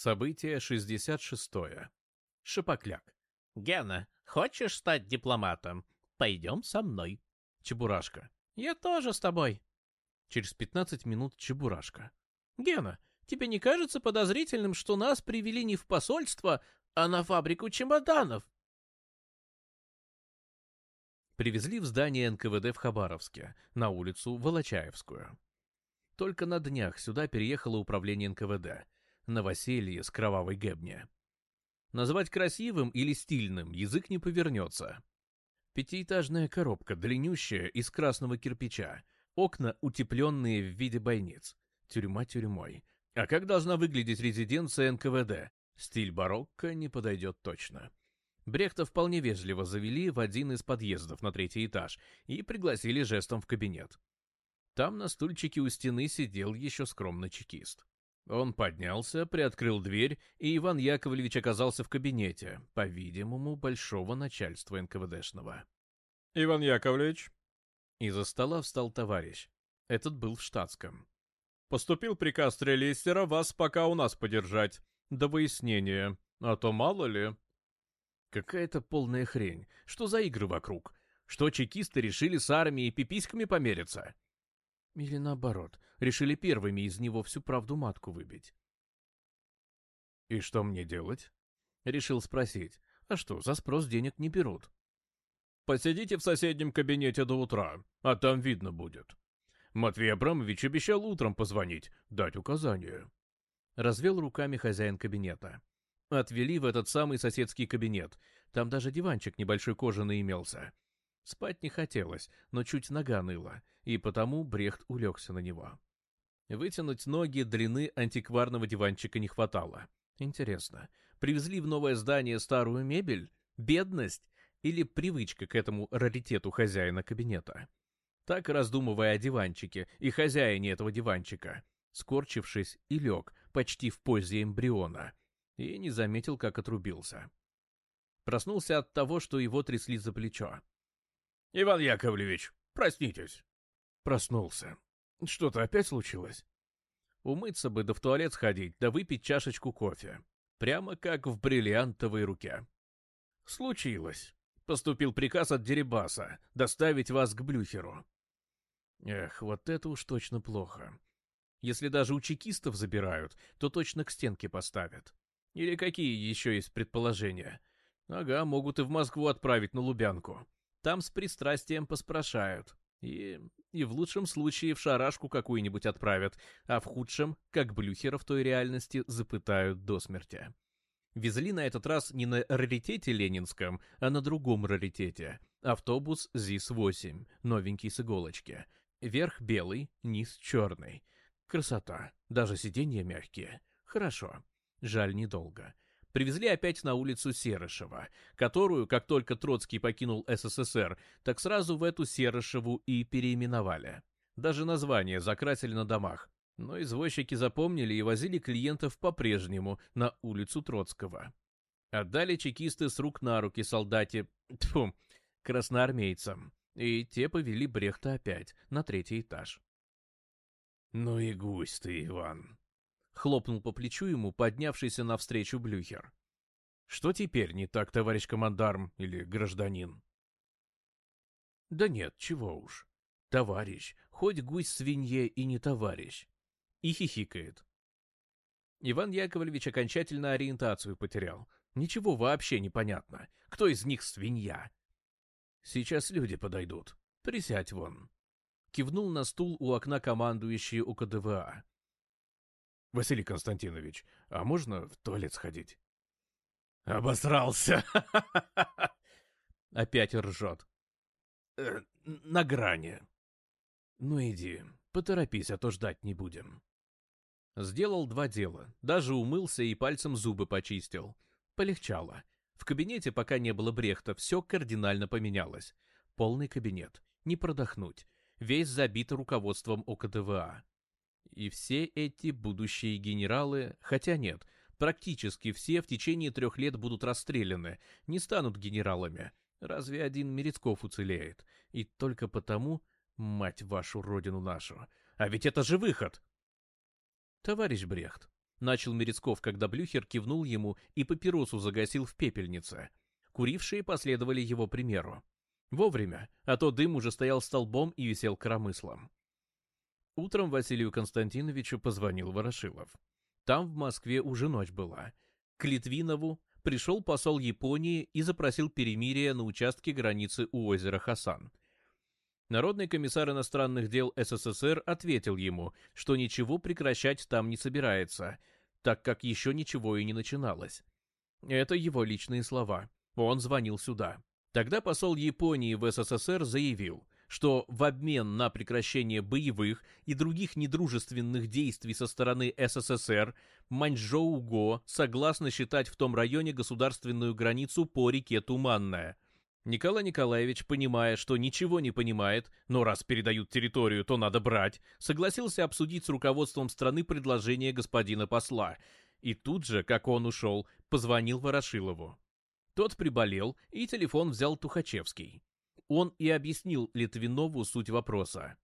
Событие 66. -е. Шипокляк. «Гена, хочешь стать дипломатом? Пойдем со мной». Чебурашка. «Я тоже с тобой». Через 15 минут Чебурашка. «Гена, тебе не кажется подозрительным, что нас привели не в посольство, а на фабрику чемоданов?» Привезли в здание НКВД в Хабаровске, на улицу Волочаевскую. Только на днях сюда переехало управление НКВД — новоселье с кровавой гебни. Назвать красивым или стильным язык не повернется. Пятиэтажная коробка, длиннющая, из красного кирпича, окна, утепленные в виде бойниц, тюрьма тюрьмой. А как должна выглядеть резиденция НКВД? Стиль барокко не подойдет точно. Брехта вполне вежливо завели в один из подъездов на третий этаж и пригласили жестом в кабинет. Там на стульчике у стены сидел еще скромный чекист. Он поднялся, приоткрыл дверь, и Иван Яковлевич оказался в кабинете, по-видимому, большого начальства НКВДшного. «Иван Яковлевич?» Из-за стола встал товарищ. Этот был в штатском. «Поступил приказ Трелистера вас пока у нас подержать. До выяснения. А то мало ли...» «Какая-то полная хрень. Что за игры вокруг? Что чекисты решили с армией пиписьками помериться?» Или наоборот, решили первыми из него всю правду матку выбить. «И что мне делать?» Решил спросить. «А что, за спрос денег не берут?» «Посидите в соседнем кабинете до утра, а там видно будет». Матвей Абрамович обещал утром позвонить, дать указание Развел руками хозяин кабинета. Отвели в этот самый соседский кабинет. Там даже диванчик небольшой кожаный имелся. Спать не хотелось, но чуть нога ныла, и потому Брехт улегся на него. Вытянуть ноги длины антикварного диванчика не хватало. Интересно, привезли в новое здание старую мебель? Бедность? Или привычка к этому раритету хозяина кабинета? Так раздумывая о диванчике и хозяине этого диванчика, скорчившись и лег, почти в позе эмбриона, и не заметил, как отрубился. Проснулся от того, что его трясли за плечо. — Иван Яковлевич, проснитесь. Проснулся. Что-то опять случилось? Умыться бы, да в туалет сходить, да выпить чашечку кофе. Прямо как в бриллиантовой руке. Случилось. Поступил приказ от Дерибаса доставить вас к Блюхеру. Эх, вот это уж точно плохо. Если даже у чекистов забирают, то точно к стенке поставят. Или какие еще есть предположения? Ага, могут и в Москву отправить на Лубянку. Там с пристрастием поспрашают. И, и в лучшем случае в шарашку какую-нибудь отправят, а в худшем, как блюхеров той реальности, запытают до смерти. Везли на этот раз не на раритете ленинском, а на другом раритете. Автобус ЗИС-8, новенький с иголочки. Верх белый, низ черный. Красота. Даже сиденья мягкие. Хорошо. Жаль, недолго привезли опять на улицу Серышева, которую, как только Троцкий покинул СССР, так сразу в эту Серышеву и переименовали. Даже название закрасили на домах. Но извозчики запомнили и возили клиентов по-прежнему на улицу Троцкого. Отдали чекисты с рук на руки солдате, тьфу, красноармейцам. И те повели Брехта опять на третий этаж. «Ну и гусь ты, Иван!» хлопнул по плечу ему поднявшийся навстречу Блюхер. Что теперь не так, товарищ командарм или гражданин? Да нет, чего уж. Товарищ, хоть гусь свинье и не товарищ. И хихикает. Иван Яковлевич окончательно ориентацию потерял. Ничего вообще непонятно. Кто из них свинья? Сейчас люди подойдут. Присядь вон. Кивнул на стул у окна командующий УКДВА. «Василий Константинович, а можно в туалет сходить?» «Обосрался!» Опять ржет. Э, «На грани». «Ну иди, поторопись, а то ждать не будем». Сделал два дела. Даже умылся и пальцем зубы почистил. Полегчало. В кабинете, пока не было Брехта, все кардинально поменялось. Полный кабинет. Не продохнуть. Весь забит руководством ОКДВА. И все эти будущие генералы, хотя нет, практически все в течение трех лет будут расстреляны, не станут генералами. Разве один Мерецков уцелеет? И только потому, мать вашу родину нашу. А ведь это же выход! Товарищ Брехт, начал Мерецков, когда Блюхер кивнул ему и папиросу загасил в пепельнице. Курившие последовали его примеру. Вовремя, а то дым уже стоял столбом и висел коромыслом. Утром Василию Константиновичу позвонил Ворошилов. Там в Москве уже ночь была. К Литвинову пришел посол Японии и запросил перемирие на участке границы у озера Хасан. Народный комиссар иностранных дел СССР ответил ему, что ничего прекращать там не собирается, так как еще ничего и не начиналось. Это его личные слова. Он звонил сюда. Тогда посол Японии в СССР заявил, что в обмен на прекращение боевых и других недружественных действий со стороны СССР Маньчжоу-Го согласно считать в том районе государственную границу по реке Туманная. Николай Николаевич, понимая, что ничего не понимает, но раз передают территорию, то надо брать, согласился обсудить с руководством страны предложение господина посла. И тут же, как он ушел, позвонил Ворошилову. Тот приболел, и телефон взял Тухачевский. Он и объяснил Литвинову суть вопроса.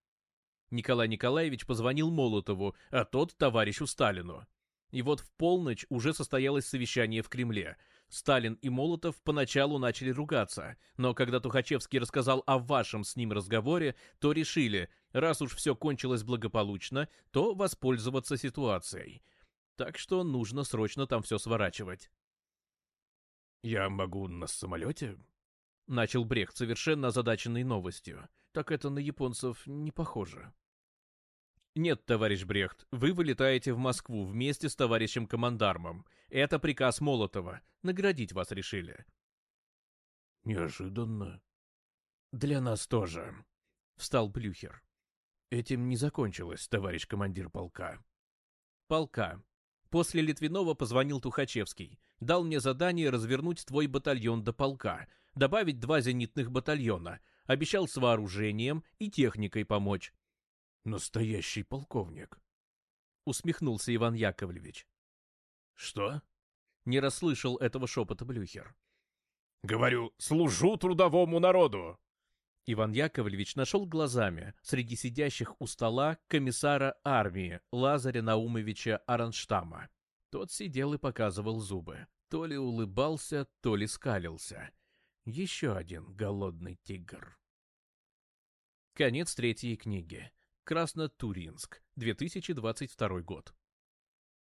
Николай Николаевич позвонил Молотову, а тот товарищу Сталину. И вот в полночь уже состоялось совещание в Кремле. Сталин и Молотов поначалу начали ругаться, но когда Тухачевский рассказал о вашем с ним разговоре, то решили, раз уж все кончилось благополучно, то воспользоваться ситуацией. Так что нужно срочно там все сворачивать. «Я могу на самолете?» — начал Брехт, совершенно озадаченный новостью. «Так это на японцев не похоже». «Нет, товарищ Брехт, вы вылетаете в Москву вместе с товарищем командармом. Это приказ Молотова. Наградить вас решили». «Неожиданно». «Для нас тоже», — встал Блюхер. «Этим не закончилось, товарищ командир полка». «Полка. После Литвинова позвонил Тухачевский. Дал мне задание развернуть твой батальон до полка, добавить два зенитных батальона, обещал с вооружением и техникой помочь. «Настоящий полковник», — усмехнулся Иван Яковлевич. «Что?» — не расслышал этого шепота Блюхер. «Говорю, служу трудовому народу!» Иван Яковлевич нашел глазами среди сидящих у стола комиссара армии Лазаря Наумовича Аранштама. Тот сидел и показывал зубы. То ли улыбался, то ли скалился. Еще один голодный тигр. Конец третьей книги. Краснотурьинск, 2022 год.